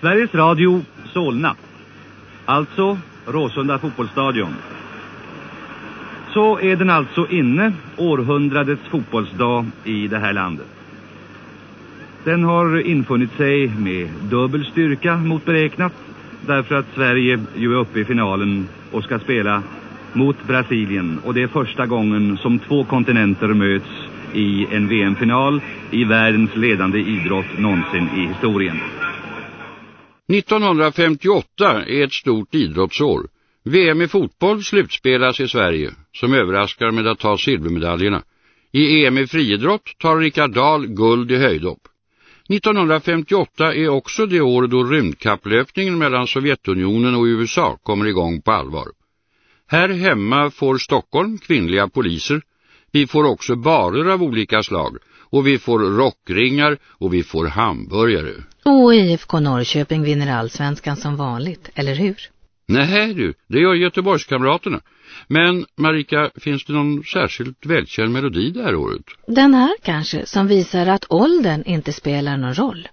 Sveriges Radio Solna. Alltså Råsunda fotbollsstadion. Så är den alltså inne, århundradets fotbollsdag i det här landet. Den har infunnit sig med dubbel styrka mot beräknat därför att Sverige ju är uppe i finalen och ska spela mot Brasilien och det är första gången som två kontinenter möts i en VM-final i världens ledande idrott någonsin i historien. 1958 är ett stort idrottsår. VM i fotboll slutspelas i Sverige, som överraskar med att ta silvermedaljerna. I EM i friidrott tar Rickard Dahl guld i höjdhopp. 1958 är också det år då rymdkapplöpningen mellan Sovjetunionen och USA kommer igång på allvar. Här hemma får Stockholm kvinnliga poliser. Vi får också barer av olika slag. Och vi får rockringar och vi får hamburgare. Och IFK Norrköping vinner allsvenskan som vanligt, eller hur? Nej du, det gör Göteborgskamraterna. Men Marika, finns det någon särskilt välkänd melodi det här året? Den här kanske, som visar att åldern inte spelar någon roll.